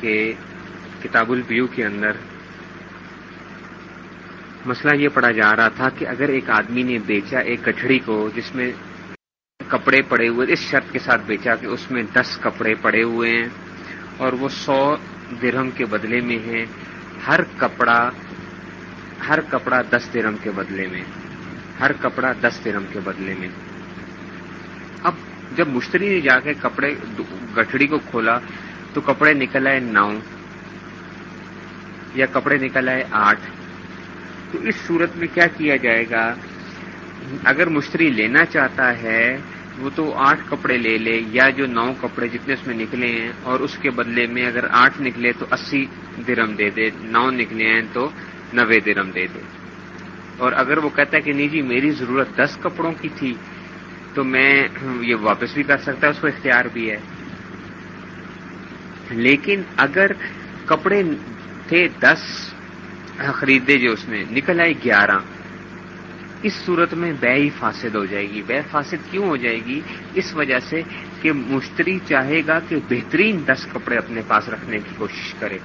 کہ کتاب البیو کے اندر مسئلہ یہ پڑا جا رہا تھا کہ اگر ایک آدمی نے بیچا ایک کچھڑی کو جس میں کپڑے پڑے ہوئے، اس شرط کے ساتھ بیچا کہ اس میں دس کپڑے پڑے ہوئے ہیں اور وہ سو درہم کے بدلے میں ہیں، ہر کپڑا ہر کپڑا دس درم کے بدلے میں، ہر کپڑا دس درم کے بدلے میں۔ اب جب مشتری نے جا کے کپڑے گٹھڑی کو کھولا تو کپڑے نکل آئے نو یا کپڑے نکل آئے آٹھ۔ تو اس صورت میں کیا کیا جائے گا؟ اگر مشتری لینا چاہتا ہے، وہ تو آٹھ کپڑے لے لے یا جو نو کپڑے جتنے اس میں نکلے ہیں، اور اس کے بدلے میں اگر آٹھ نکلے تو اسی درم دے دے، نو نکلے ہیں تو نوے درم دے دے۔ اور اگر وہ کہتا ہے کہ نہیں جی میری ضرورت دس کپڑوں کی تھی، تو میں یہ واپس بھی کر سکتا ہے، اس کو اختیار بھی ہے۔ لیکن اگر کپڑے تھے دس، خریدے جو اس نے، نکل آئے گیارہ، اس صورت میں بے ہی فاسد ہو جائے گی۔ بے فاسد کیوں ہو جائے گی؟ اس وجہ سے کہ مشتری چاہے گا کہ بہترین دس کپڑے اپنے پاس رکھنے کی کوشش کرے۔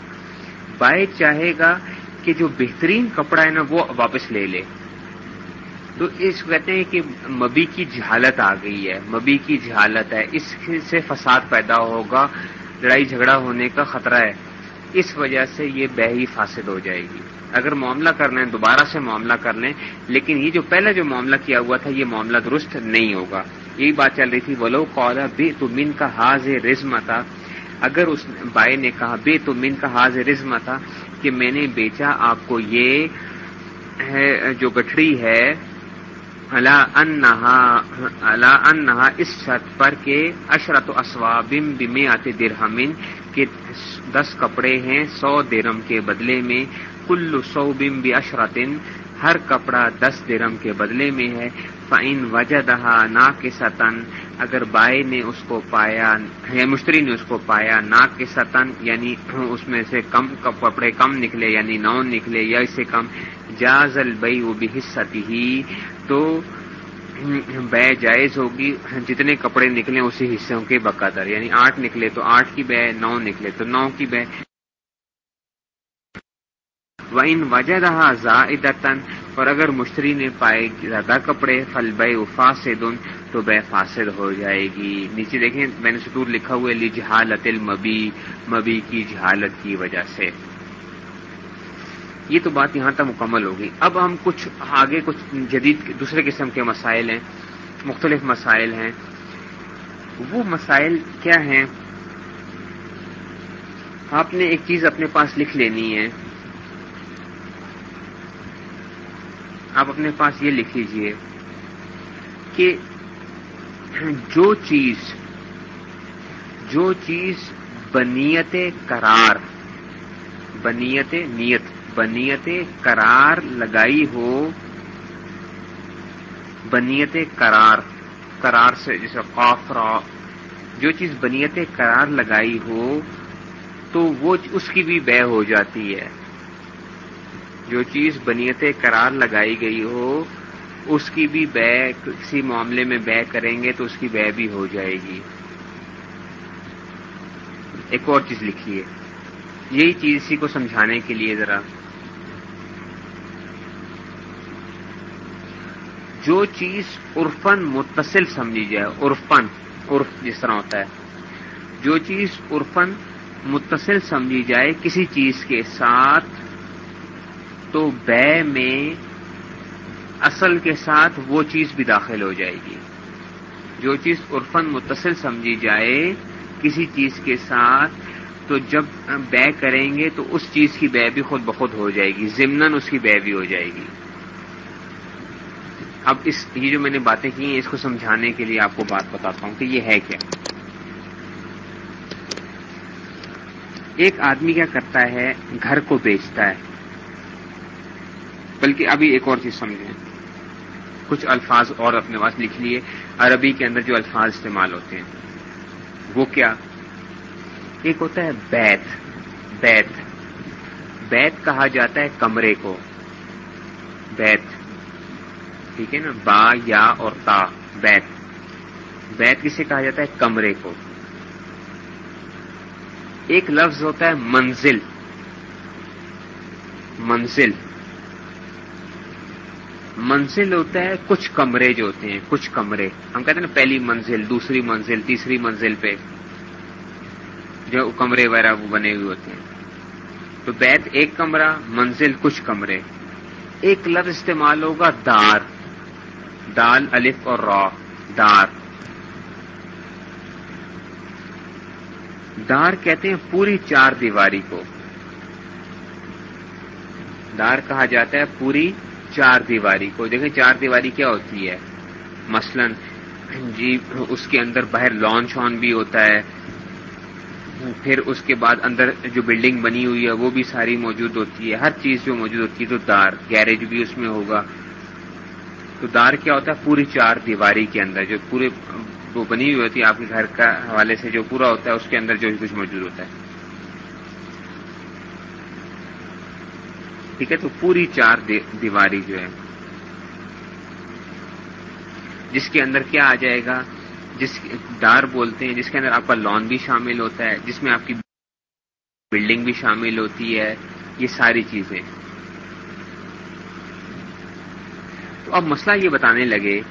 بائے چاہے گا کہ جو بہترین کپڑا ہے نا، وہ واپس لے لے۔ تو اس کہتے ہیں کہ مبی کی جہالت آ گئی ہے۔ مبی کی جہالت ہے۔ اس سے فساد پیدا ہوگا۔ لڑائی جھگڑا ہونے کا خطرہ ہے۔ اس وجہ سے یہ بہ ہی فاسد ہو جائے گی۔ اگر معاملہ کر لیں، دوبارہ سے معاملہ کر لیں، لیکن یہ جو پہلے جو معاملہ کیا ہوا تھا، یہ معاملہ درست نہیں ہوگا۔ یہی بات چل رہی تھی بولو کولا بے تو من کا حاض رزم تھا اگر اس بائے نے کہا بے تو من کا حاض رزم تھا کہ میں نے بیچا آپ کو یہ جو گٹھڑی ہے اللہ انہا اس شرط پر کہ اشرت اسوابم بم آتے درہمن کے دس کپڑے ہیں سو درم کے بدلے میں، کل سو بم بھی اشرتن ہر کپڑا دس درم کے بدلے میں ہے فعین وجہ دہا نا کے ستن اگر بائے نے اس کو پایا یا مشتری نے اس کو پایا نا کے ستن یعنی اس میں سے کم کپڑے کم نکلے یعنی نو نکلے یا اس سے کم، جاز البئی وہ بھی حصہ ہی تو بے جائز ہوگی۔ جتنے کپڑے نکلے اسی حصوں کے بقدر یعنی آٹھ نکلے تو آٹھ کی بے، نو نکلے تو نو کی بے۔ وَإِن وَجَدَهَا زَائِدَةً، اور اگر مشتری نے پائے زیادہ کپڑے فل بے فاسد، تو بے فاسد ہو جائے گی۔ نیچے دیکھیں، میں نے سطور لکھا ہوا لی جہالت المبی مبی کی جہالت کی وجہ سے۔ یہ تو بات یہاں تک مکمل ہوگی اب ہم کچھ آگے، کچھ جدید، دوسرے قسم کے مسائل ہیں، مختلف مسائل ہیں۔ وہ مسائل کیا ہیں؟ آپ نے ایک چیز اپنے پاس لکھ لینی ہے۔ آپ اپنے پاس یہ لکھ لیجیے کہ جو چیز جو چیز بنیت قرار، بنیت نیت بنیت قرار لگائی ہو، بنیت قرار قرار سے جیسے قافرا جو چیز بنیت قرار لگائی ہو، تو وہ اس کی بھی بے ہو جاتی ہے۔ جو چیز بنیت قرار لگائی گئی ہو، اس کی بھی بے، کسی معاملے میں بے کریں گے تو اس کی بے بھی ہو جائے گی۔ ایک اور چیز لکھیے۔ یہی چیز اسی کو سمجھانے کے لیے ذرا۔ جو چیز عرفن متصل سمجھی جائے عرفن عرف جس طرح ہوتا ہے، جو چیز عرفن متصل سمجھی جائے کسی چیز کے ساتھ، تو بے میں اصل کے ساتھ وہ چیز بھی داخل ہو جائے گی۔ جو چیز عرفن متصل سمجھی جائے کسی چیز کے ساتھ، تو جب بے کریں گے، تو اس چیز کی بے بھی خود بخود ہو جائے گی ضمن اس کی بے بھی ہو جائے گی۔ اب اس یہ جو میں نے باتیں کی ہیں، اس کو سمجھانے کے لیے آپ کو بات بتاتا ہوں کہ یہ ہے کیا۔ ایک آدمی کیا کرتا ہے؟ گھر کو بیچتا ہے۔ بلکہ ابھی ایک اور چیز سمجھیں۔ کچھ الفاظ اور اپنے پاس لکھ لیے۔ عربی کے اندر جو الفاظ استعمال ہوتے ہیں، وہ کیا؟ ایک ہوتا ہے بیت بیت۔ بیت کہا جاتا ہے کمرے کو۔ بیت۔ ٹھیک ہے نا؟ با، یا اور تا، بیت۔ بیت کسے کہا جاتا ہے؟ کمرے کو۔ ایک لفظ ہوتا ہے منزل۔ منزل۔ منزل ہوتا ہے کچھ کمرے جو ہوتے ہیں، کچھ کمرے۔ ہم کہتے ہیں نا پہلی منزل، دوسری منزل، تیسری منزل پہ جو کمرے وغیرہ وہ بنے ہوئے ہوتے ہیں۔ تو بیت ایک کمرہ، منزل کچھ کمرے۔ ایک لفظ استعمال ہوگا دار۔ دال الف اور را، دار۔ دار کہتے ہیں پوری چار دیواری کو۔ دار کہا جاتا ہے پوری چار دیواری کو۔ دیکھیں چار دیواری کیا ہوتی ہے؟ مثلا جی اس کے اندر باہر لانچ آن بھی ہوتا ہے، پھر اس کے بعد اندر جو بلڈنگ بنی ہوئی ہے وہ بھی ساری موجود ہوتی ہے۔ ہر چیز جو موجود ہوتی ہے تو دار، گیریج بھی اس میں ہوگا۔ تو دار کیا ہوتا ہے؟ پوری چار دیواری کے اندر، جو پورے وہ بنی ہوئی ہوتی ہے، آپ کے گھر کا حوالے سے جو پورا ہوتا ہے، اس کے اندر جو کچھ موجود ہوتا ہے۔ ٹھیک ہے؟ تو پوری چار دیواری جو ہے، جس کے اندر کیا آ جائے گا؟ جس دار بولتے ہیں، جس کے اندر آپ کا لان بھی شامل ہوتا ہے، جس میں آپ کی بلڈنگ بھی شامل ہوتی ہے، یہ ساری چیزیں۔ تو اب مسئلہ یہ بتانے لگے،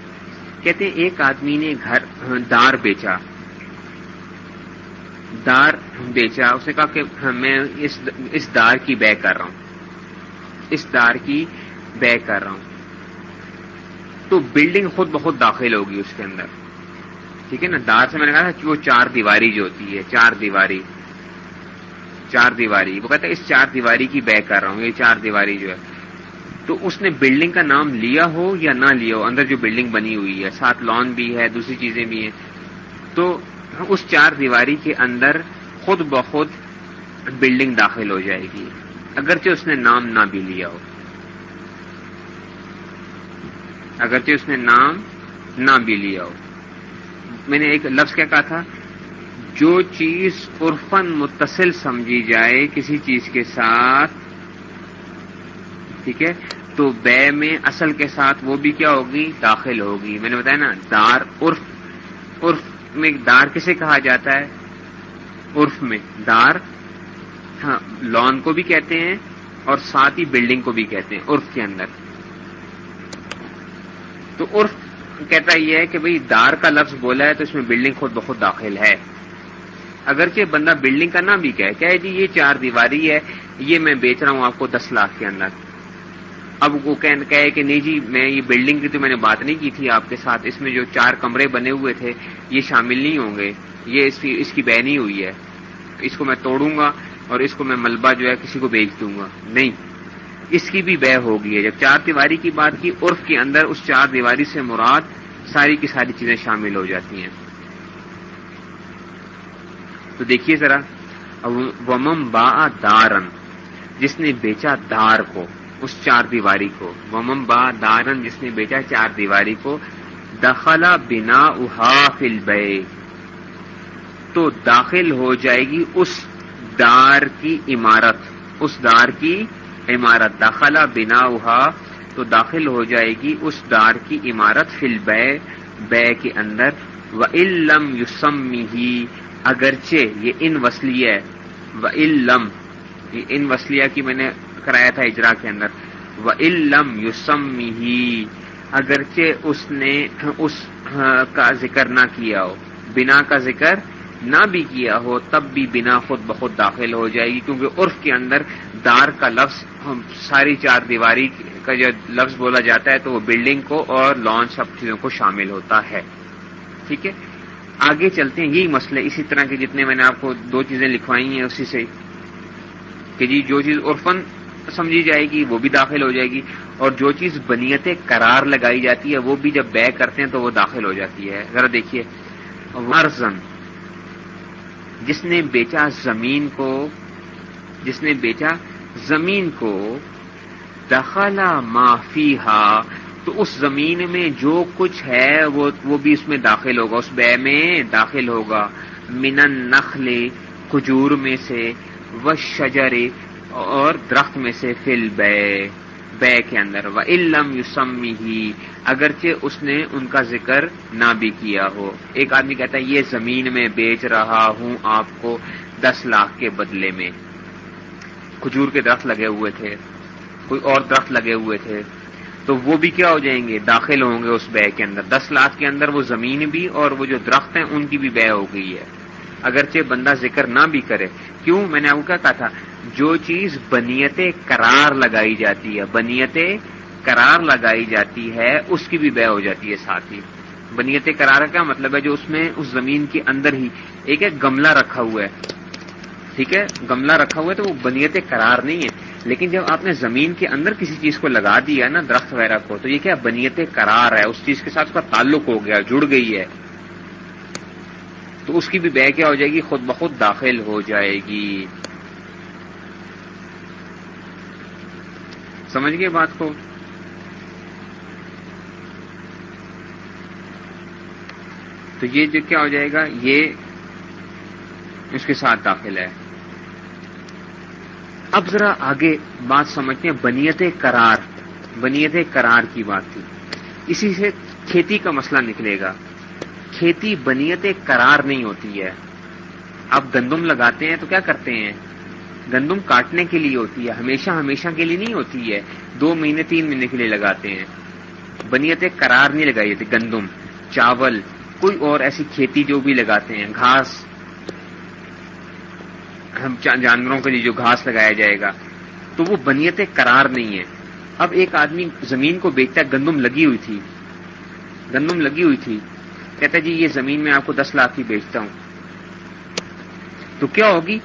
کہتے ہیں ایک آدمی نے گھر، دار بیچا۔ دار بیچا اس نے کہا کہ میں اس دار کی بے کر رہا ہوں۔ اس دار کی بے کر رہا ہوں۔ تو بلڈنگ خود بخود داخل ہوگی اس کے اندر۔ ٹھیک ہے نا؟ دار سے میں نے کہا تھا کہ وہ چار دیواری جو ہوتی ہے، چار دیواری۔ چار دیواری۔ وہ کہتا ہے اس چار دیواری کی بے کر رہا ہوں، یہ چار دیواری جو ہے۔ تو اس نے بلڈنگ کا نام لیا ہو یا نہ لیا ہو؟ اندر جو بلڈنگ بنی ہوئی ہے، ساتھ لان بھی ہے، دوسری چیزیں بھی ہیں۔ تو اس چار دیواری کے اندر خود بخود بلڈنگ داخل ہو جائے گی۔ اگرچہ اس نے نام نہ بھی لیا ہو۔ اگرچہ اس نے نام نہ بھی لیا ہو۔ میں نے ایک لفظ کیا کہا تھا، جو چیز عرفن متصل سمجھی جائے کسی چیز کے ساتھ ٹھیک ہے؟ تو بے میں اصل کے ساتھ وہ بھی کیا ہوگی؟ داخل ہوگی۔ میں نے بتایا نا، دار عرف۔ عرف میں دار کسے کہا جاتا ہے؟ عرف میں۔ دار ہاں لان کو بھی کہتے ہیں اور ساتھ ہی بلڈنگ کو بھی کہتے ہیں، عرف کے اندر۔ تو عرف کہتا یہ ہے کہ بھئی دار کا لفظ بولا ہے تو اس میں بلڈنگ خود بخود داخل ہے۔ اگرچہ بندہ بلڈنگ کا نام بھی کہے جی یہ چار دیواری ہے، یہ میں بیچ رہا ہوں آپ کو دس لاکھ کے اندر۔ اب وہ کہے کہ نہیں جی میں یہ بلڈنگ کی تو میں نے بات نہیں کی تھی، آپ کے ساتھ اس میں جو چار کمرے بنے ہوئے تھے، یہ شامل نہیں ہوں گے، یہ اس کی اس کی بہ نہیں ہوئی ہے۔ اس کو میں توڑوں گا اور اس کو میں ملبہ جو ہے کسی کو بیچ دوں گا۔ نہیں، اس کی بھی بہ ہوگی ہے۔ جب چار دیواری کی بات کی، عرف کے اندر اس چار دیواری سے مراد ساری کی ساری چیزیں شامل ہو جاتی ہیں۔ تو دیکھیے ذرا ومم با دارن جس نے بیچا دار کو اس چار دیواری کو۔ ومم با دارن، جس نے بیچا چار دیواری کو دخلا بنا احا فل بے تو داخل ہو جائے گی اس دار کی عمارت۔ اس دار کی عمارت۔ داخلہ بنا ہوا تو داخل ہو جائے گی اس دار کی عمارت فل بے بے کے اندر۔ و علم یوسم ہی اگرچہ یہ ان وسلیہ و علم ان وسلیہ کی میں نے کرایا تھا اجرا کے اندر۔ و علم یوسم ہی اگرچہ اس نے اس کا ذکر نہ کیا ہو، بنا کا ذکر نہ بھی کیا ہو، تب بھی بنا خود بخود داخل ہو جائے گی، کیونکہ عرف کے اندر دار کا لفظ ساری چار دیواری کا جو لفظ بولا جاتا ہے، تو وہ بلڈنگ کو اور لانچ سب چیزوں کو شامل ہوتا ہے۔ ٹھیک ہے؟ آگے چلتے ہیں، یہی مسئلے اسی طرح کے جتنے میں نے آپ کو دو چیزیں لکھوائی ہیں، اسی سے کہ جی جو چیز عرفن سمجھی جائے گی، وہ بھی داخل ہو جائے گی۔ اور جو چیز بنیت قرار لگائی جاتی ہے، وہ بھی جب بے کرتے ہیں تو وہ داخل ہو جاتی ہے۔ ذرا دیکھیے۔ ورزن جس نے بیچا زمین کو، جس نے بیچا زمین کو دخلا معافی تو اس زمین میں جو کچھ ہے، وہ وہ بھی اس میں داخل ہوگا۔ اس بے میں داخل ہوگا۔ من نخل کھجور میں سے۔ و شجر اور درخت میں سے فل بے بے کے اندر۔ و علم یوسم ہی اگرچہ اس نے ان کا ذکر نہ بھی کیا ہو۔ ایک آدمی کہتا ہے، یہ زمین میں بیچ رہا ہوں آپ کو دس لاکھ کے بدلے میں۔ کھجور کے درخت لگے ہوئے تھے، کوئی اور درخت لگے ہوئے تھے۔ تو وہ بھی کیا ہو جائیں گے؟ داخل ہوں گے اس بے کے اندر۔ دس لاکھ کے اندر وہ زمین بھی اور وہ جو درخت ہیں، ان کی بھی بے ہو گئی ہے۔ اگرچہ بندہ ذکر نہ بھی کرے۔ کیوں؟ میں نے آپ کو کیا کہا تھا جو چیز بنیت قرار لگائی جاتی ہے، بنیت قرار لگائی جاتی ہے، اس کی بھی بے ہو جاتی ہے ساتھ ہی۔ بنیت قرار کا مطلب ہے جو اس میں، اس زمین کے اندر ہی ایک ایک گملہ رکھا ہوا ہے۔ ٹھیک ہے؟ گملہ رکھا ہوا ہے تو وہ بنیت قرار نہیں ہے۔ لیکن جب آپ نے زمین کے اندر کسی چیز کو لگا دیا نا، درخت وغیرہ کو، تو یہ کیا بنیت قرار ہے؟ اس چیز کے ساتھ اس کا تعلق ہو گیا، جڑ گئی ہے۔ تو اس کی بھی بہ کیا ہو جائے گی؟ خود بخود داخل ہو جائے گی۔ سمجھ گئے بات کو؟ تو یہ جو کیا ہو جائے گا، یہ اس کے ساتھ داخل ہے۔ اب ذرا آگے بات سمجھتے ہیں، بنیت قرار بنیت قرار کی بات تھی۔ اسی سے کھیتی کا مسئلہ نکلے گا۔ کھیتی بنیت قرار نہیں ہوتی ہے۔ اب گندم لگاتے ہیں تو کیا کرتے ہیں؟ گندم کاٹنے کے لیے ہوتی ہے، ہمیشہ ہمیشہ کے لیے نہیں ہوتی ہے، دو مہینے، تین مہینے کے لیے لگاتے ہیں۔ بنیت قرار نہیں لگائی جاتی گندم، چاول، کوئی اور ایسی کھیتی جو بھی لگاتے ہیں۔ گھاس، ہم جانوروں کے لیے جو گھاس لگایا جائے گا، تو وہ بنیت قرار نہیں ہے۔ اب ایک آدمی زمین کو بیچتا ہے، گندم لگی ہوئی تھی۔ گندم لگی ہوئی تھی۔ کہتا جی یہ زمین میں آپ کو دس لاکھ کی بیچتا ہوں۔ تو کیا ہوگی؟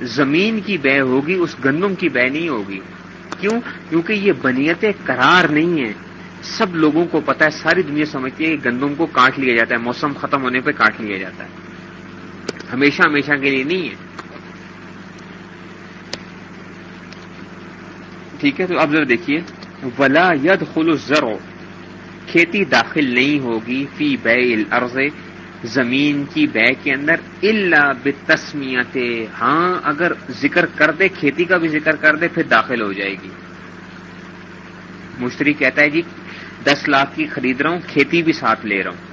زمین کی بے ہوگی، اس گندم کی بے نہیں ہوگی۔ کیوں؟ کیونکہ یہ بنیت قرار نہیں ہے سب لوگوں کو پتا ہے، ساری دنیا سمجھتی ہے کہ گندم کو کاٹ لیا جاتا ہے، موسم ختم ہونے پہ کاٹ لیا جاتا ہے۔ ہمیشہ ہمیشہ کے لیے نہیں ہے۔ ٹھیک ہے، تو اب ذرا دیکھیے۔ ولا ید خلو زرو کھیتی داخل نہیں ہوگی فی بے الارض زمین کی بے کے اندر اللہ بتسمیت ہاں اگر ذکر کر دے، کھیتی کا بھی ذکر کر دے، پھر داخل ہو جائے گی۔ مشتری کہتا ہے جی دس لاکھ کی خرید رہا ہوں، کھیتی بھی ساتھ لے رہا ہوں۔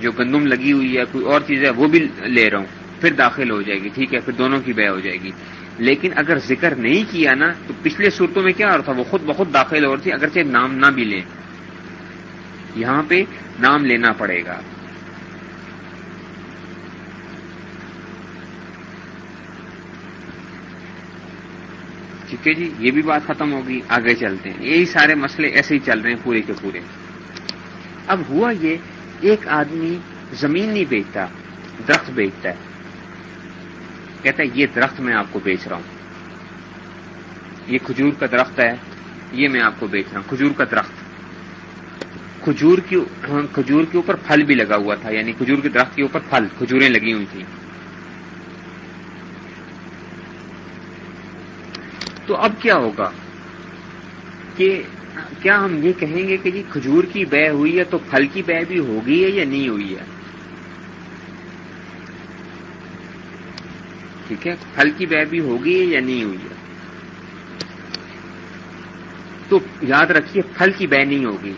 جو گندم لگی ہوئی ہے، کوئی اور چیز ہے، وہ بھی لے رہا ہوں۔ پھر داخل ہو جائے گی، ٹھیک ہے، پھر دونوں کی بے ہو جائے گی۔ لیکن اگر ذکر نہیں کیا نا، تو پچھلے صورتوں میں کیا ہو رہا تھا؟ وہ خود بخود داخل ہو رہی تھی، اگرچہ نام نہ بھی لیں۔ یہاں پہ نام لینا پڑے گا۔ ٹھیک ہے جی یہ بھی بات ختم ہوگی، آگے چلتے ہیں۔ یہی سارے مسئلے ایسے ہی چل رہے ہیں پورے کے پورے۔ اب ہوا یہ، ایک آدمی زمین نہیں بیچتا، درخت بیچتا ہے۔ کہتا ہے، یہ درخت میں آپ کو بیچ رہا ہوں۔ یہ کھجور کا درخت ہے، یہ میں آپ کو بیچ رہا ہوں۔ کھجور کا درخت۔ کھجور کی کھجور کے اوپر پھل بھی لگا ہوا تھا یعنی کھجور کے درخت کے اوپر پھل، کھجوریں لگی ہوئی تھیں۔ تو اب کیا ہوگا؟ کہ کیا ہم یہ کہیں گے کہ جی کھجور کی بے ہوئی ہے تو پھل کی بے بھی ہوگی ہے یا نہیں ہوئی ہے؟ ٹھیک ہے، پھل کی بے بھی ہوگی ہے یا نہیں ہوئی ہے؟ تو یاد رکھیے، پھل کی بے نہیں ہوگی۔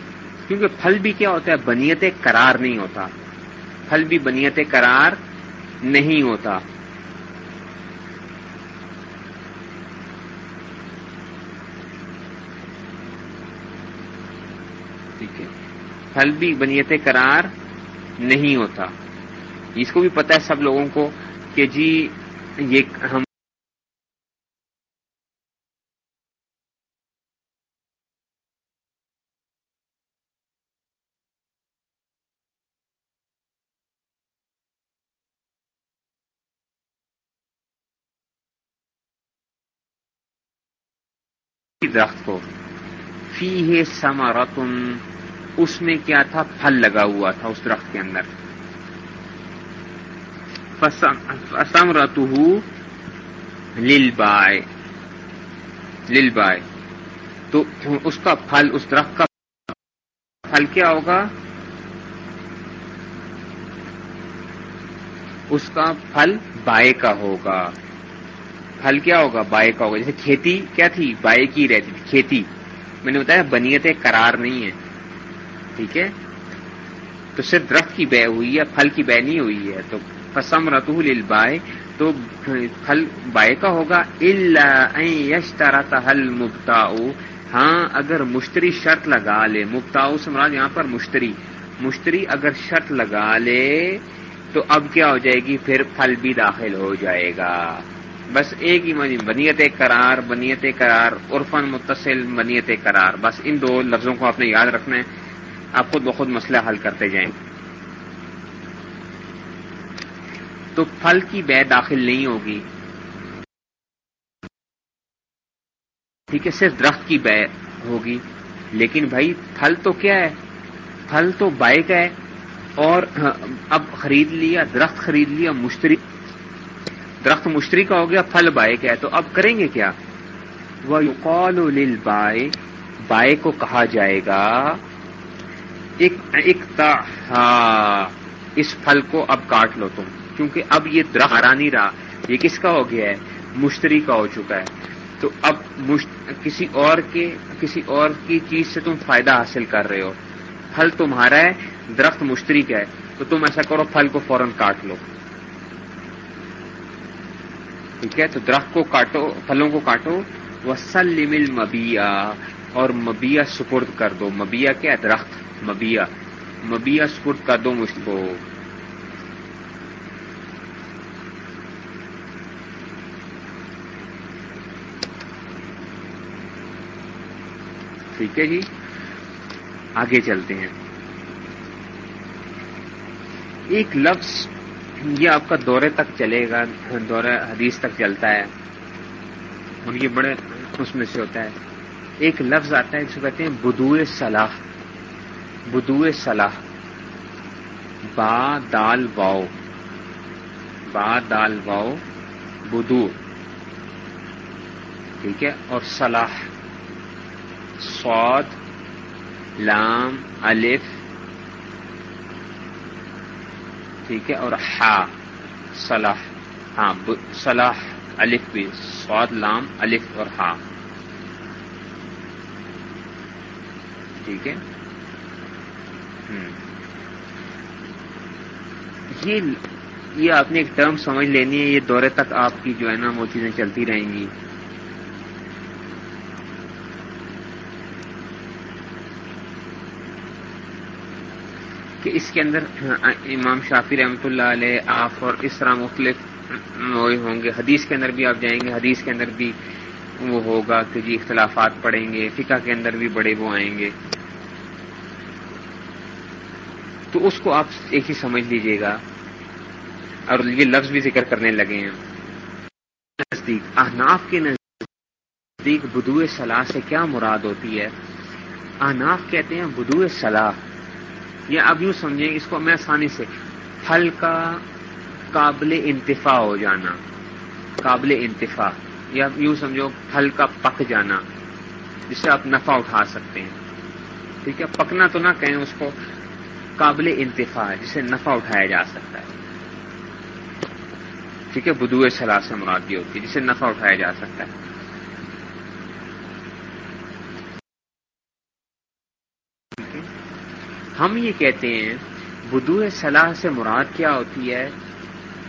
کیونکہ پھل بھی کیا ہوتا ہے؟ بنیت قرار نہیں ہوتا۔ پھل بھی بنیت قرار نہیں ہوتا۔ ٹھیک ہے۔ پھل بھی بنیت قرار نہیں ہوتا۔ اس کو بھی پتا ہے سب لوگوں کو کہ جی یہ ہم درخت کو۔ فی ہے سمارتن اس میں کیا تھا؟ پھل لگا ہوا تھا اس درخت کے اندر۔ اسمرت لل بائے لل بائے تو اس کا پھل، اس درخت کا پھل کیا ہوگا؟ اس کا پھل بائے کا ہوگا۔ پھل کیا ہوگا؟ بائے کا ہوگا۔ جیسے کھیتی، کیا تھی؟ بائے کی رہتی تھی، کھیتی۔ میں نے بتایا بنیت قرار نہیں ہے ٹھیک ہے؟ تو صرف درخت کی بے ہوئی ہے، پھل کی بے نہیں ہوئی ہے۔ تو فسم رتول البائے تو پھل بائے کا ہوگا۔ یش تارا حل مبتا ہاں اگر مشتری شرط لگا لے مبتا سمراج یہاں پر مشتری۔ مشتری اگر شرط لگا لے، تو اب کیا ہو جائے گی؟ پھر پھل بھی داخل ہو جائے گا۔ بس ایک ہی معنی، بنیت قرار بنیت قرار عرفن متصل، بنیت قرار۔ بس ان دو لفظوں کو آپ نے یاد رکھنا ہے، آپ خود بخود مسئلہ حل کرتے جائیں۔ تو پھل کی بے داخل نہیں ہوگی۔ ٹھیک ہے، صرف درخت کی بے ہوگی۔ لیکن بھائی، پھل تو کیا ہے؟ پھل تو بائک ہے۔ اور ہاں، اب خرید لیا، درخت خرید لیا، مشتری درخت مشتری کا ہو گیا، پھل بائک ہے، تو اب کریں گے کیا؟ وہ یقول بائے بائے کو کہا جائے گا ایک اس پھل کو اب کاٹ لو تم، کیونکہ اب یہ درخت ہرا نہیں رہا۔ یہ کس کا ہو گیا ہے؟ مشتری کا ہو چکا ہے۔ تو اب کسی اور کے، کسی اور کی چیز سے تم فائدہ حاصل کر رہے ہو۔ پھل تمہارا ہے، درخت مشتری کا ہے، تو تم ایسا کرو، پھل کو فوراً کاٹ لو۔ ٹھیک ہے؟ تو درخت کو کاٹو، پھلوں کو کاٹو۔ وسلم مبیا اور مبیا سپرد کر دو۔ مبیا کیا ہے؟ درخت۔ مبیا مبیا سپرد کر دو مجھ کو۔ ٹھیک ہے جی؟ آگے چلتے ہیں۔ ایک لفظ یہ آپ کا دورے تک چلے گا، دورہ حدیث تک چلتا ہے۔ اور یہ بڑے اس میں سے ہوتا ہے۔ ایک لفظ آتا ہے جس کو کہتے ہیں بدو صلاح۔ بدو صلاح۔ با دال واؤ با دال واؤ بدو ٹھیک ہے؟ اور صلاح۔ سعود لام، الف۔ ٹھیک ہے، اور ہا صلاح ہاں صلاح، الف بھی سعود لام، الف اور ہا ٹھیک ہے؟ یہ یہ آپ نے ایک ٹرم سمجھ لینی ہے، یہ دورے تک آپ کی جو ہے نا وہ چیزیں چلتی رہیں گی۔ کہ اس کے اندر امام شافی رحمۃ اللہ علیہ، آپ اور اس طرح مختلف ہوں گے۔ حدیث کے اندر بھی آپ جائیں گے، حدیث کے اندر بھی وہ ہوگا کہ جی اختلافات پڑیں گے، فقہ کے اندر بھی بڑے وہ آئیں گے۔ تو اس کو آپ ایک ہی سمجھ لیجیے گا۔ اور یہ لفظ بھی ذکر کرنے لگے ہیں۔ نزدیک، احناف کے نزدیک بدو صلاح سے کیا مراد ہوتی ہے؟ احناف کہتے ہیں بدو صلاح۔ یا اب یوں سمجھیں، اس کو میں آسانی سے پھل کا قابل انتفا ہو جانا، قابل انتفا یا یوں سمجھو پھل کا پک جانا، جس سے آپ نفع اٹھا سکتے ہیں۔ ٹھیک ہے، پکنا تو نہ کہیں، اس کو قابل انتفا ہے، جسے نفع اٹھایا جا سکتا ہے۔ ٹھیک ہے بدو صلاح سے مرادی ہوتی ہے، جسے نفع اٹھایا جا سکتا ہے۔ ہم یہ کہتے ہیں بدو صلاح سے مراد کیا ہوتی ہے؟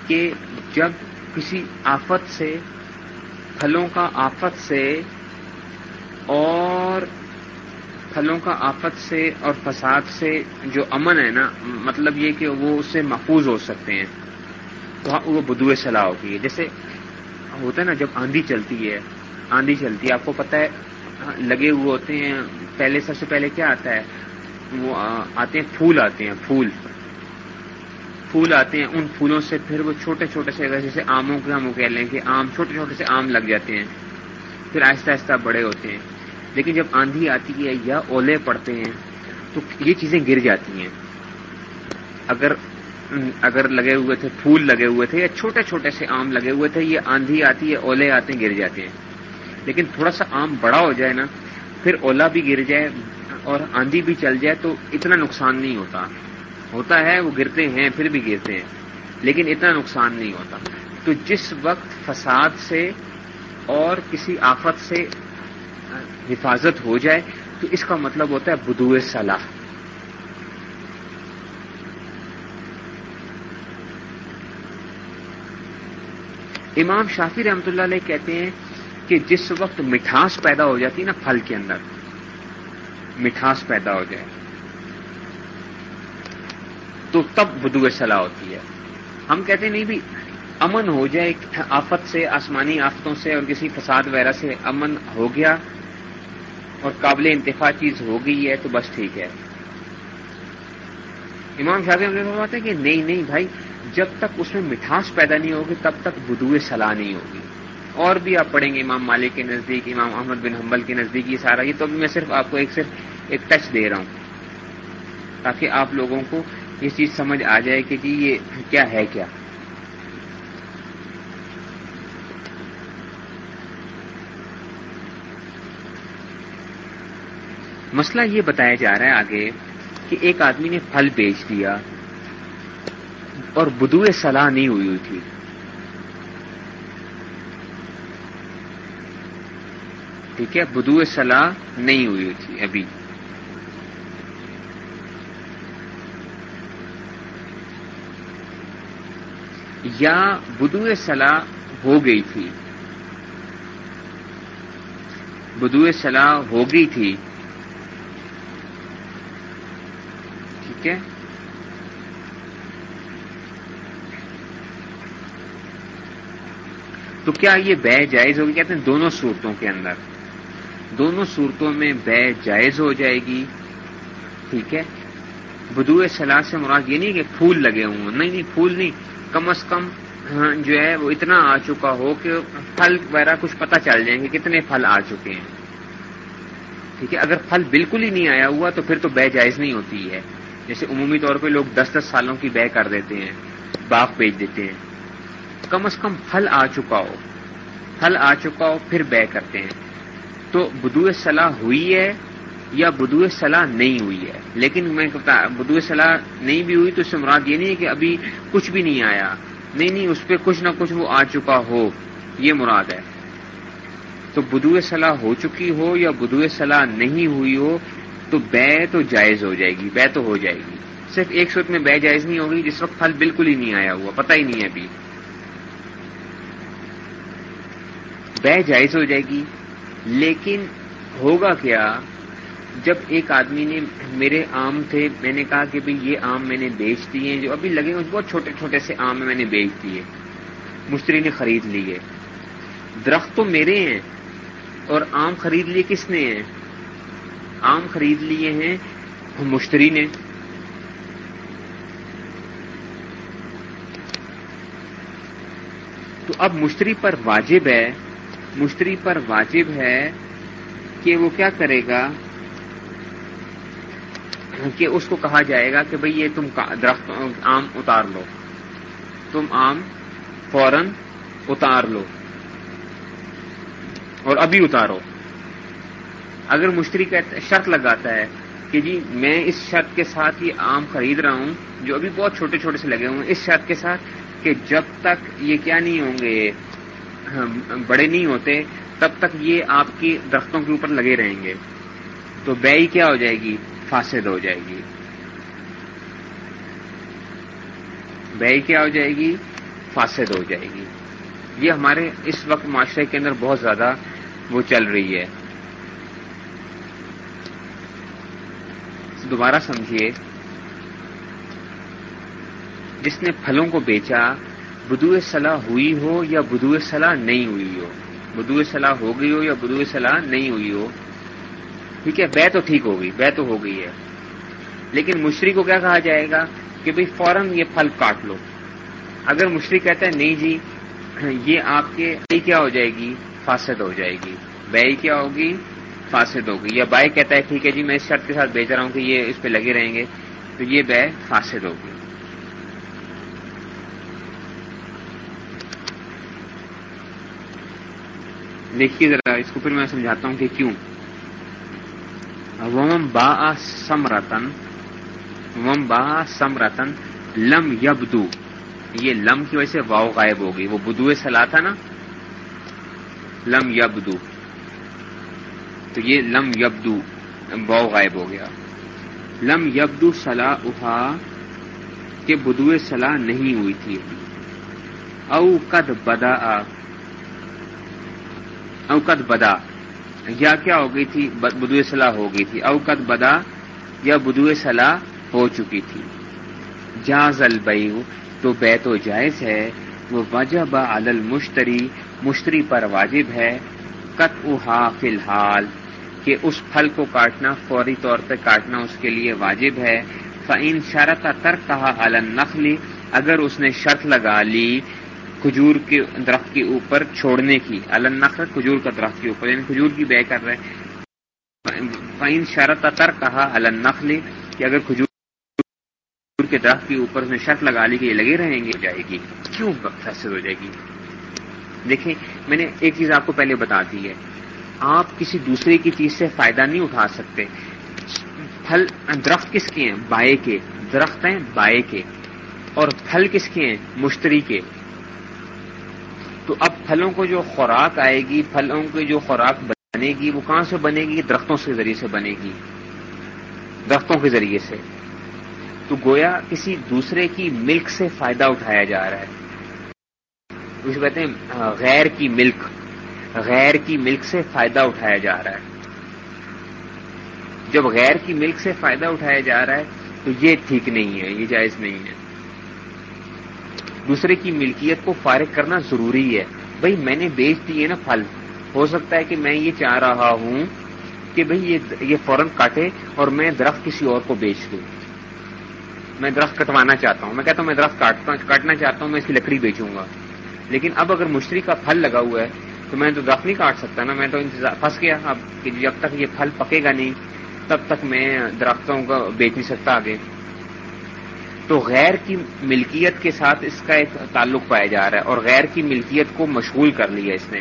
کہ جب کسی آفت سے، پھلوں کا آفت سے اور پھلوں کا آفت سے اور فساد سے جو امن ہے نا مطلب یہ کہ وہ اس سے محفوظ ہو سکتے ہیں، تو ہاں، وہ بدو صلاح ہوتی ہے۔ جیسے ہوتا ہے نا، جب آندھی چلتی ہے، آندھی چلتی ہے، آپ کو پتہ ہے، لگے ہوئے ہوتے ہیں۔ پہلے، سب سے پہلے کیا آتا ہے؟ وہ آتے ہیں، پھول آتے ہیں، پھول۔ پھول آتے ہیں، ان پھولوں سے پھر وہ چھوٹے چھوٹے سے جیسے آموں کے ہم وہ کہہ لیں کہ آم، چھوٹے چھوٹے سے آم لگ جاتے ہیں۔ پھر آہستہ آہستہ بڑے ہوتے ہیں۔ لیکن جب آندھی آتی ہے یا اولے پڑتے ہیں، تو یہ چیزیں گر جاتی ہیں۔ اگر اگر لگے ہوئے تھے، پھول لگے ہوئے تھے یا چھوٹے چھوٹے سے آم لگے ہوئے تھے، یہ آندھی آتی ہے، اولے آتے ہیں، گر جاتے ہیں۔ لیکن تھوڑا سا آم بڑا ہو جائے نا، پھر اولا بھی گر جائے اور آندھی بھی چل جائے تو اتنا نقصان نہیں ہوتا۔ ہوتا ہے وہ گرتے ہیں، پھر بھی گرتے ہیں، لیکن اتنا نقصان نہیں ہوتا۔ تو جس وقت فساد سے اور کسی آفت سے حفاظت ہو جائے، تو اس کا مطلب ہوتا ہے بدو صلاح۔ امام شافی رحمتہ اللہ علیہ کہتے ہیں کہ جس وقت مٹھاس پیدا ہو جاتی نا، پھل کے اندر مٹھاس پیدا ہو جائے۔ تو تب بدو صلاح ہوتی ہے۔ ہم کہتے نہیں بھی، امن ہو جائے آفت سے، آسمانی آفتوں سے اور کسی فساد وغیرہ سے امن ہو گیا اور قابل انتفاع چیز ہو گئی ہے تو بس ٹھیک ہے۔ امام شاہ بات ہے کہ نہیں نہیں بھائی، جب تک اس میں مٹھاس پیدا نہیں ہوگی، تب تک بدو صلاح نہیں ہوگی۔ اور بھی آپ پڑھیں گے امام مالک کے نزدیک، امام احمد بن حنبل کے نزدیک یہ سارا۔ یہ تو میں صرف آپ کو ایک صرف ایک ٹچ دے رہا ہوں۔ تاکہ آپ لوگوں کو یہ چیز سمجھ آ جائے کہ جی یہ کیا ہے کیا۔ مسئلہ یہ بتایا جا رہا ہے آگے کہ ایک آدمی نے پھل بیچ دیا اور بدو صلاح نہیں ہوئی ہوئی تھی۔ ٹھیک ہے، بدو صلاح نہیں ہوئی تھی ابھی۔ یا بدو صلاح ہو گئی تھی۔ بدو صلاح ہو گئی تھی۔ ٹھیک ہے۔ تو کیا یہ بے جائز ہوگی کہتے ہیں دونوں صورتوں کے اندر۔ دونوں صورتوں میں بے جائز ہو جائے گی۔ ٹھیک ہے؟ بدو سلاح سے مراد یہ نہیں کہ پھول لگے ہوں۔ نہیں نہیں، پھول نہیں۔ کم از کم ہاں، جو ہے، وہ اتنا آ چکا ہو کہ پھل وغیرہ کچھ پتہ چل جائیں گے کتنے پھل آ چکے ہیں۔ ٹھیک ہے؟ اگر پھل بالکل ہی نہیں آیا ہوا تو پھر تو بے جائز نہیں ہوتی ہے۔ جیسے عمومی طور پہ لوگ دس دس سالوں کی بے کر دیتے ہیں، باغ بیچ دیتے ہیں۔ کم از کم پھل آ چکا ہو۔ پھل آ چکا ہو، پھر بے کرتے ہیں۔ تو بدو صلاح ہوئی ہے یا بدو صلاح نہیں ہوئی ہے؟ لیکن میں بدو صلاح نہیں بھی ہوئی تو اس سے مراد یہ نہیں ہے کہ ابھی کچھ بھی نہیں آیا۔ نہیں نہیں، اس پہ کچھ نہ کچھ وہ آ چکا ہو، یہ مراد ہے۔ تو بدو صلاح ہو چکی ہو یا بدو صلاح نہیں ہوئی ہو، تو بے تو جائز ہو جائے گی، بے تو ہو جائے گی۔ صرف ایک سوت میں بے جائز نہیں ہوگی، جس وقت پھل بالکل ہی نہیں آیا ہوا، پتہ ہی نہیں ہے ابھی۔ بے جائز ہو جائے گی لیکن ہوگا کیا؟ جب ایک آدمی نے میرے آم تھے، میں نے کہا کہ بھئی یہ آم میں نے بیچ دیے جو ابھی لگے ہوئے بہت چھوٹے چھوٹے سے آم میں نے بیچ دیے۔ مشتری نے خرید لیے۔ درخت تو میرے ہیں، اور آم خرید لیے کس نے ہیں؟ آم خرید لیے ہیں مشتری نے۔ تو اب مشتری پر واجب ہے مشتری پر واجب ہے کہ وہ کیا کرے گا؟ کہ اس کو کہا جائے گا کہ بھئی یہ تم درخت آم اتار لو، تم آم فوراً اتار لو اور ابھی اتارو۔ اگر مشتری کا شرط لگاتا ہے کہ جی میں اس شرط کے ساتھ یہ آم خرید رہا ہوں، جو ابھی بہت چھوٹے چھوٹے سے لگے ہوئے ہیں، اس شرط کے ساتھ کہ جب تک یہ کیا نہیں ہوں گے بڑے نہیں ہوتے، تب تک یہ آپ کی درختوں کے اوپر لگے رہیں گے۔ تو بے کیا ہو جائے گی؟ فاسد ہو جائے گی۔ بے کیا ہو جائے گی؟ فاسد ہو جائے گی۔ یہ ہمارے اس وقت معاشرے کے اندر بہت زیادہ وہ چل رہی ہے۔ دوبارہ سمجھیے، جس نے پھلوں کو بیچا بدو صلاح ہوئی ہو یا بدو صلاح نہیں ہوئی ہو؟ بدو صلاح ہو گئی ہو یا بدو صلاح نہیں ہوئی ہو؟ ٹھیک ہے، بے تو ٹھیک ہو گئی، بے تو ہو گئی ہے۔ لیکن مشری کو کیا کہا جائے گا کہ بھئی فوراً یہ پھل کاٹ لو۔ اگر مشری کہتا ہے نہیں جی یہ آپ کے کیا ہو جائے گی؟ فاسد ہو جائے گی۔ بے کیا ہوگی؟ فاسد ہوگی۔ یا بائی کہتا ہے ٹھیک ہے جی میں اس شرط کے ساتھ بیچ رہا ہوں کہ یہ اس پہ لگے رہیں گے، تو یہ بے فاسد ہوگی۔ دیکھیے ذرا، اس کو پھر میں سمجھاتا ہوں کہ کیوں؟ وم با سم رتن وم با سم رتن لم یبدو یہ لم کی وجہ سے واؤ غائب ہو گئی۔ وہ بدو سلا تھا نا؟ لم یبدو۔ تو یہ لم یبدو واؤ غائب ہو گیا۔ لم یبدو سلا اہا کہ بدو سلا نہیں ہوئی تھی۔ او قد بدا او قد بدا۔ یا کیا ہو گئی تھی؟ بدو صلاح ہو گئی تھی۔ او قد بدا یا بدو صلاح ہو چکی تھی۔ جاز البیو تو بے تو جائز ہے۔ وہ وجہ با المشتری، مشتری پر واجب ہے۔ کت اہا فی الحال، کہ اس پھل کو کاٹنا، فوری طور پہ کاٹنا اس کے لیے واجب ہے۔ فعین شرط ترک کہا النخلی اگر اس نے شرط لگا لی کھجور کے درخت کے اوپر چھوڑنے کی النخل کھجور کا درخت کے اوپر یعنی کھجور کی بے کر رہے فعین شرط ترک کہا النخلی کہ اگر کھجور کے درخت کے اوپر اس نے شرط لگا لی کہ یہ لگے رہیں گے، جائے گی۔ کیوں فیصل ہو جائے گی؟ دیکھیں، میں نے ایک چیز آپ کو پہلے بتا دی ہے۔ آپ کسی دوسرے کی چیز سے فائدہ نہیں اٹھا سکتے۔ پھل، درخت کس کے ہیں؟ بائے کے۔ درخت ہیں بائے کے۔ اور پھل کس کے ہیں؟ مشتری کے۔ تو اب پھلوں کو جو خوراک آئے گی، پھلوں کی جو خوراک بنے گی، وہ کہاں سے بنے گی؟ درختوں کے ذریعے سے بنے گی۔ درختوں کے ذریعے سے۔ تو گویا کسی دوسرے کی ملک سے فائدہ اٹھایا جا رہا ہے۔ اسے کہتے ہیں غیر کی ملک۔ غیر کی ملک سے فائدہ اٹھایا جا رہا ہے۔ جب غیر کی ملک سے فائدہ اٹھایا جا رہا ہے، تو یہ ٹھیک نہیں ہے، یہ جائز نہیں ہے۔ دوسرے کی ملکیت کو فارغ کرنا ضروری ہے۔ بھائی میں نے بیچ دیے نا پھل۔ ہو سکتا ہے کہ میں یہ چاہ رہا ہوں کہ بھائی یہ فوراً کاٹے اور میں درخت کسی اور کو بیچ دوں۔ میں درخت کٹوانا چاہتا ہوں۔ میں کہتا ہوں میں درخت کاٹنا چاہتا ہوں، میں اس کی لکڑی بیچوں گا۔ لیکن اب اگر مشتری کا پھل لگا ہوا ہے تو میں تو درخت نہیں کاٹ سکتا نا۔ میں تو پھنس گیا۔ اب کہ جب تک یہ پھل پکے گا نہیں، تب تک میں درختوں کو بیچ نہیں سکتا آگے۔ تو غیر کی ملکیت کے ساتھ اس کا ایک تعلق پایا جا رہا ہے اور غیر کی ملکیت کو مشغول کر لیا اس نے۔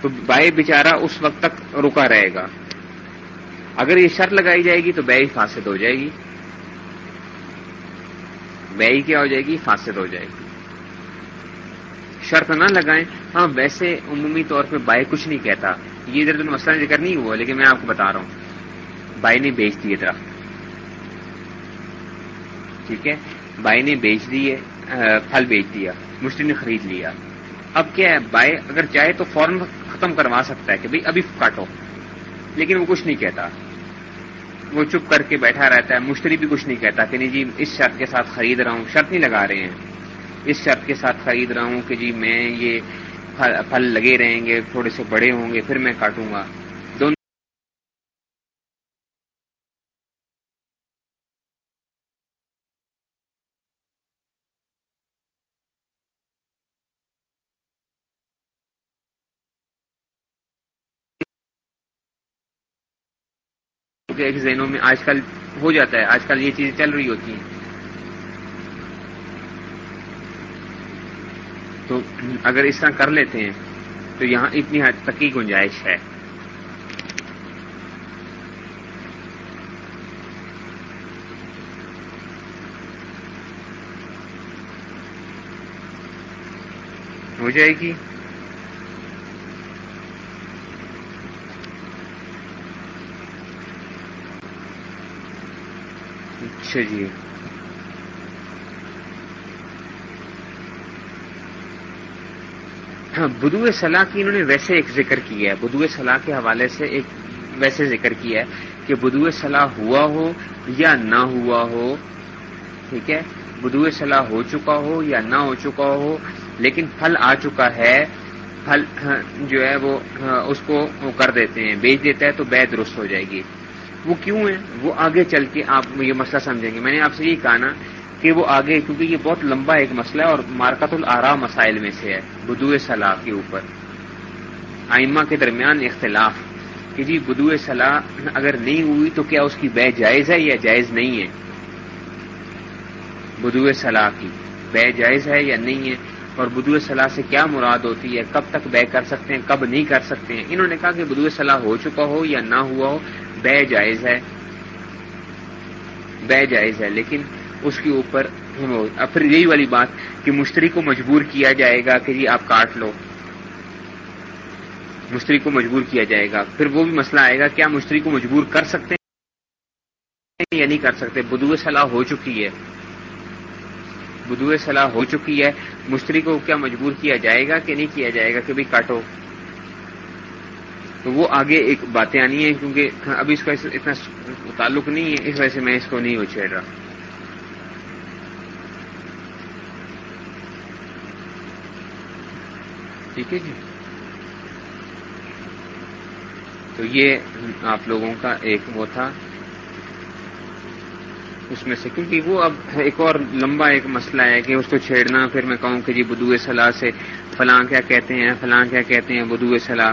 تو بائے بیچارہ اس وقت تک رکا رہے گا۔ اگر یہ شرط لگائی جائے گی تو بے فاسد ہو جائے گی۔ بے کیا ہو جائے گی؟ فاسد ہو جائے گی۔ شرط نہ لگائیں۔ ہاں ویسے عمومی طور پہ بائی کچھ نہیں کہتا۔ یہ ادھر تو مسئلہ ذکر نہیں ہوا، لیکن میں آپ کو بتا رہا ہوں۔ بائی نے بیچ دیے درخت۔ ٹھیک ہے بائی نے بیچ دیے پھل بیچ دیا، مشتری نے خرید لیا۔ اب کیا ہے بائی اگر چاہے تو فوراً ختم کروا سکتا ہے کہ بھائی ابھی کاٹو۔ لیکن وہ کچھ نہیں کہتا۔ وہ چپ کر کے بیٹھا رہتا ہے، مشتری بھی کچھ نہیں کہتا کہ نہیں جی اس شرط کے ساتھ خرید رہا ہوں، شرط نہیں لگا رہے ہیں۔ اس شرط کے ساتھ خرید رہا ہوں کہ جی میں یہ پھل لگے رہیں گے، تھوڑے سے بڑے ہوں گے، پھر میں کاٹوں گا دونوں ذہنوں میں آج کل ہو جاتا ہے، آج کل یہ چیزیں چل رہی ہوتی ہیں۔ تو اگر اس طرح کر لیتے ہیں، تو یہاں اتنی حد تک کی گنجائش ہے۔ ہو جائے گی۔ اچھا جی۔ ہاں بدو صلاح کی انہوں نے ویسے ایک ذکر کیا ہے۔ بدو صلاح کے حوالے سے ایک ویسے ذکر کیا ہے کہ بدو صلاح ہوا ہو یا نہ ہوا ہو، ٹھیک ہے؟ بدو صلاح ہو چکا ہو یا نہ ہو چکا ہو، لیکن پھل آ چکا ہے۔ پھل ہاں، جو ہے وہ ہاں، اس کو کر دیتے ہیں، بیچ دیتا ہے تو بے درست ہو جائے گی۔ وہ کیوں ہے وہ آگے چل کے آپ یہ مسئلہ سمجھیں گے۔ میں نے آپ سے یہی کہا نا کہ وہ آگے، کیونکہ یہ بہت لمبا ایک مسئلہ ہے اور مارکت العرا مسائل میں سے ہے بدو صلاح کے اوپر۔ آئمہ کے درمیان اختلاف کہ جی بدو صلاح اگر نہیں ہوئی تو کیا اس کی بے جائز ہے یا جائز نہیں ہے؟ بدو صلاح کی بے جائز ہے یا نہیں ہے؟ اور بدو صلاح سے کیا مراد ہوتی ہے؟ کب تک بے کر سکتے ہیں، کب نہیں کر سکتے ہیں؟ انہوں نے کہا کہ بدو صلاح ہو چکا ہو یا نہ ہوا ہو، بے جائز ہے۔ بے جائز ہے، لیکن اس کے اوپر پھر یہی والی بات کہ مشتری کو مجبور کیا جائے گا کہ جی آپ کاٹ لو۔ مشتری کو مجبور کیا جائے گا۔ پھر وہ بھی مسئلہ آئے گا، کیا مشتری کو مجبور کر سکتے ہیں یا نہیں کر سکتے؟ بدو صلاح ہو چکی ہے۔ بدو صلاح ہو چکی ہے۔ مشتری کو کیا مجبور کیا جائے گا کہ نہیں کیا جائے گا کہ بھائی کاٹو؟ تو وہ آگے ایک باتیں آنی ہیں کیونکہ ابھی اس کا اتنا تعلق نہیں ہے، اس وجہ سے میں اس کو نہیں وہ چھیڑ رہا۔ ٹھیک ہے جی؟ تو یہ آپ لوگوں کا ایک وہ تھا۔ اس میں سے، کیونکہ وہ اب ایک اور لمبا ایک مسئلہ ہے کہ اس کو چھیڑنا، پھر میں کہوں کہ جی بدو صلاح سے فلاں کیا کہتے ہیں، فلاں کیا کہتے ہیں بدو صلاح؟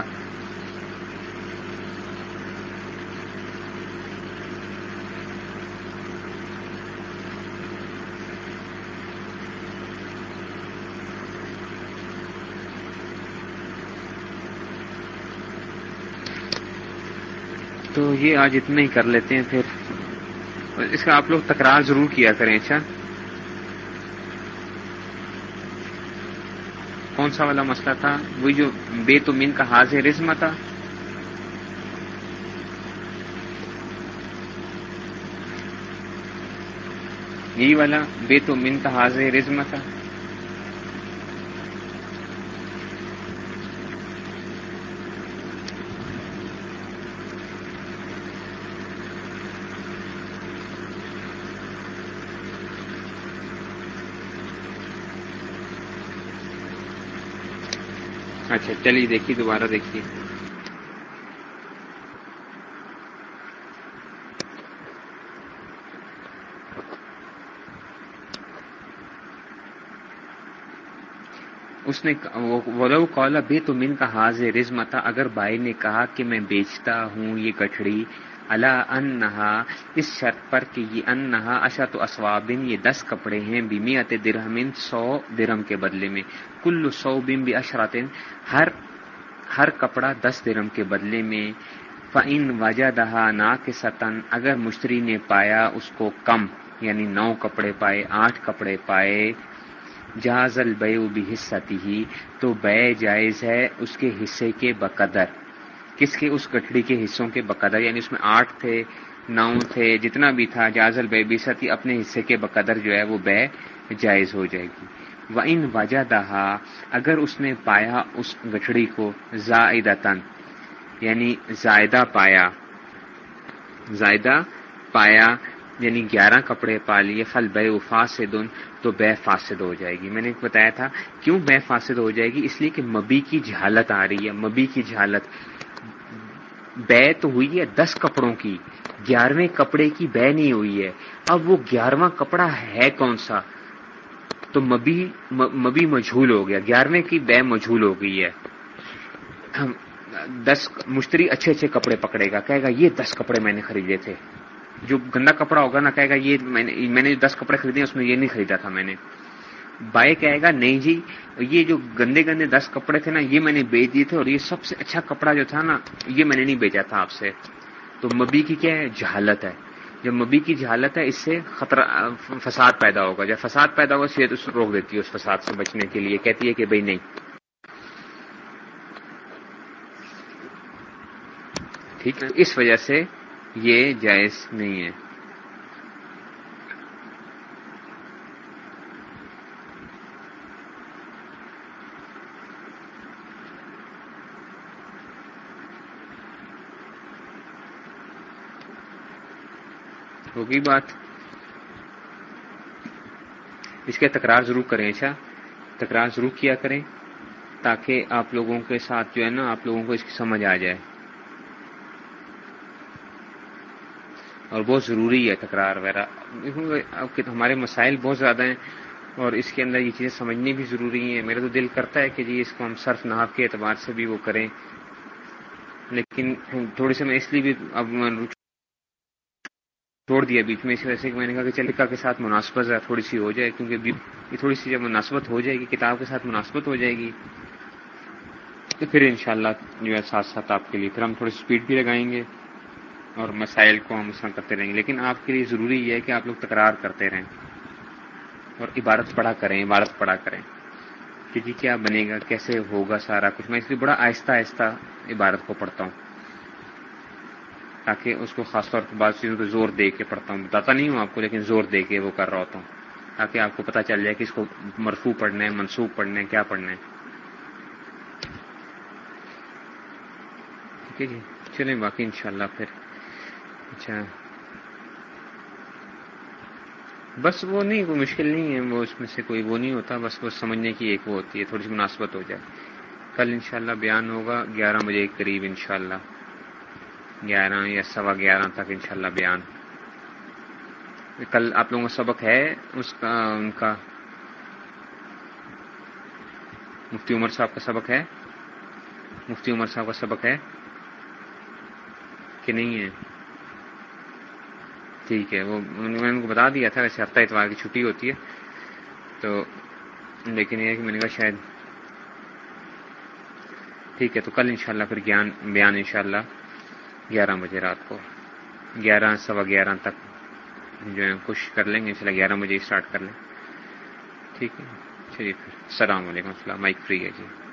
تو یہ آج اتنا ہی کر لیتے ہیں، پھر اس کا آپ لوگ تکرار ضرور کیا کریں اچھا؟ کون سا والا مسئلہ تھا؟ وہی جو بے تو من کا حاضر رزم تھا۔ یہی والا بے تو من کا حاضر رزم تھا۔ اچھا چلیے، دیکھیے، دوبارہ دیکھیے۔ اس نے ولو کولا بے تو من کا حاضر رزمتا اگر بھائی نے کہا کہ میں بیچتا ہوں یہ کٹڑی اللہ انہا اس شرط پر کہ یہ انہا اشت و اسوابن یہ دس کپڑے ہیں بیمیت درہمن سو درم کے بدلے میں۔ کل سو بم بھی اشراتن ہر ہر کپڑا دس درم کے بدلے میں۔ فعن وجہ دہا نا کے ستن اگر مشتری نے پایا اس کو کم یعنی نو کپڑے پائے، آٹھ کپڑے پائے جہاز البے بھی حصہ ہی تو بے جائز ہے اس کے حصے کے بقدر۔ کس کے اس گٹھڑی کے حصوں کے بقدر یعنی اس میں آٹھ تھے، نو تھے، جتنا بھی تھا، جازل بے بی ستی اپنے حصے کے بقدر جو ہے وہ بے جائز ہو جائے گی۔ وہ ان وجہ دہا اگر اس نے پایا اس گٹھڑی کو زائدتن یعنی زائدہ پایا زائدہ پایا یعنی گیارہ کپڑے پا لیے فل بے فاسد، تو بے فاسد ہو جائے گی۔ میں نے بتایا تھا، کیوں بے فاسد ہو جائے گی؟ اس لیے کہ مبی کی جہالت آ رہی ہے، مبی کی جہالت۔ بے تو ہوئی ہے دس کپڑوں کی، گیارہویں کپڑے کی بے نہیں ہوئی ہے۔ اب وہ گیارہواں کپڑا ہے کون سا؟ تو مبی مبی مجھول ہو گیا۔ گیارہویں کی بے مجھول ہو گئی ہے۔ دس، مشتری اچھے اچھے کپڑے پکڑے گا۔ کہے گا، یہ دس کپڑے میں نے خریدے تھے۔ جو گندا کپڑا ہوگا نا، کہے گا، یہ میں نے دس کپڑے خریدے اس میں یہ نہیں خریدا تھا میں نے۔ بائے کہے گا، نہیں جی یہ جو گندے گندے دس کپڑے تھے نا، یہ میں نے بیچ دیے تھے اور یہ سب سے اچھا کپڑا جو تھا نا، یہ میں نے نہیں بیچا تھا آپ سے۔ تو مبی کی کیا ہے؟ جہالت ہے۔ جب مبی کی جہالت ہے، اس سے خطرہ، فساد پیدا ہوگا۔ جب فساد پیدا ہوگا، صحت اس روک دیتی ہے اس فساد سے بچنے کے لیے۔ کہتی ہے کہ بھائی نہیں۔ ٹھیک ہے؟ اس وجہ سے یہ جائز نہیں ہے۔ ہوگی بات؟ اس کے تکرار ضرور کریں اچھا؟ تکرار ضرور کیا کریں تاکہ آپ لوگوں کے ساتھ جو ہے نا، آپ لوگوں کو اس کی سمجھ آ جائے۔ اور بہت ضروری ہے تکرار وغیرہ۔ ہمارے مسائل بہت زیادہ ہیں اور اس کے اندر یہ چیزیں سمجھنی بھی ضروری ہیں۔ میرا تو دل کرتا ہے کہ جی اس کو ہم صرف نحاف کے اعتبار سے بھی وہ کریں۔ لیکن تھوڑی سی میں اس لیے بھی اب چھوڑ دیا بیچ میں اس وجہ سے میں نے کہا کہ چلکا کے ساتھ مناسبت تھوڑی سی ہو جائے، کیونکہ یہ تھوڑی سی جب مناسبت ہو جائے گی، کتاب کے ساتھ مناسبت ہو جائے گی، تو پھر انشاءاللہ جو ہے ساتھ ساتھ آپ کے لیے پھر ہم تھوڑی اسپیڈ بھی لگائیں گے اور مسائل کو ہم اس طرح کرتے رہیں گے۔ لیکن آپ کے لیے ضروری یہ ہے کہ آپ لوگ تکرار کرتے رہیں اور عبارت پڑھا کریں، عبارت پڑھا کریں، کہ جی کیا بنے گا، کیسے ہوگا سارا کچھ۔ میں اس لیے بڑا آہستہ آہستہ عبارت کو پڑھتا ہوں۔ تاکہ اس کو خاص طور پر بعض چیزوں پہ زور دے کے پڑھتا ہوں۔ بتاتا نہیں ہوں آپ کو لیکن زور دے کے وہ کر رہا ہوتا ہوں۔ تاکہ آپ کو پتا چل جائے کہ اس کو مرفو پڑھنا ہے، منسوخ پڑھنا ہے، کیا پڑھنا ہے۔ ٹھیک ہے جی۔ چلیں باقی انشاءاللہ پھر۔ اچھا۔ بس وہ نہیں کوئی مشکل نہیں ہے، وہ اس میں سے کوئی وہ نہیں ہوتا، بس وہ سمجھنے کی ایک وہ ہوتی ہے، تھوڑی سی مناسبت ہو جائے۔ کل انشاءاللہ بیان ہوگا، گیارہ بجے کے قریب انشاءاللہ۔ گیارہ یا سوا گیارہ تک انشاءاللہ بیان۔ کل آپ لوگوں کا سبق ہے، اس کا، ان کا۔ مفتی عمر صاحب کا سبق ہے۔ مفتی عمر صاحب کا سبق ہے۔ کہ نہیں ہے؟ ٹھیک ہے، وہ، میں نے ان کو بتا دیا تھا، ویسے ہفتہ اتوار کی چھٹی ہوتی ہے۔ تو، لیکن یہ کہ میں نے کہا شاید۔ ٹھیک ہے، تو کل انشاءاللہ پھر گیان، بیان انشاءاللہ۔ گیارہ بجے رات کو۔ گیارہ، سوا گیارہ تک جو ہے کوشش کر لیں گے، انشاءاللہ گیارہ بجے اسٹارٹ کر لیں۔ ٹھیک ہے؟ چلیے پھر، السلام علیکم، السلام، مائک فری ہے جی۔